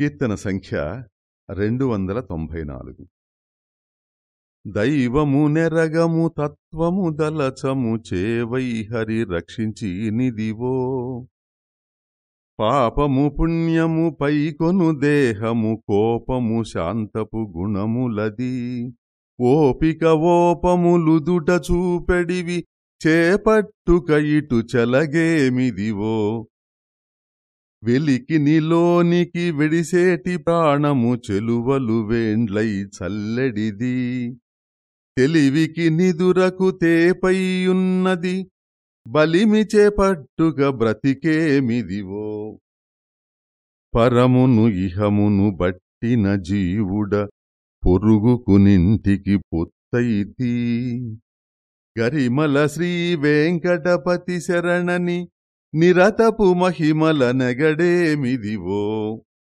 కీర్తన సంఖ్య రెండు వందల తొంభై నాలుగు. దైవము నెరగము తత్వము దలచము చేవై హరి రక్షించి నిదివో. పాపము పుణ్యము పైకొను దేహము కోపము శాంతపు గుణములది ఓపిక ఓపములుదుట చూపెడివి చేపట్టుక ఇటు చెలగేమిదివో. వెలికి నీలోనికి వెడిసేటి ప్రాణము చెలువలు వేండ్లై చల్లెడిది. తెలివికి నిదురకు తేపైయున్నది బలిమి చేపట్టుగ బ్రతికేమిదివో. పరమును ఇహమును బట్టిన జీవుడ పొరుగుకునింటికి పొత్తైతి. గరిమల శ్రీ వెంకటపతి శరణని నిరతపు మహిమల నెగడేమిదివో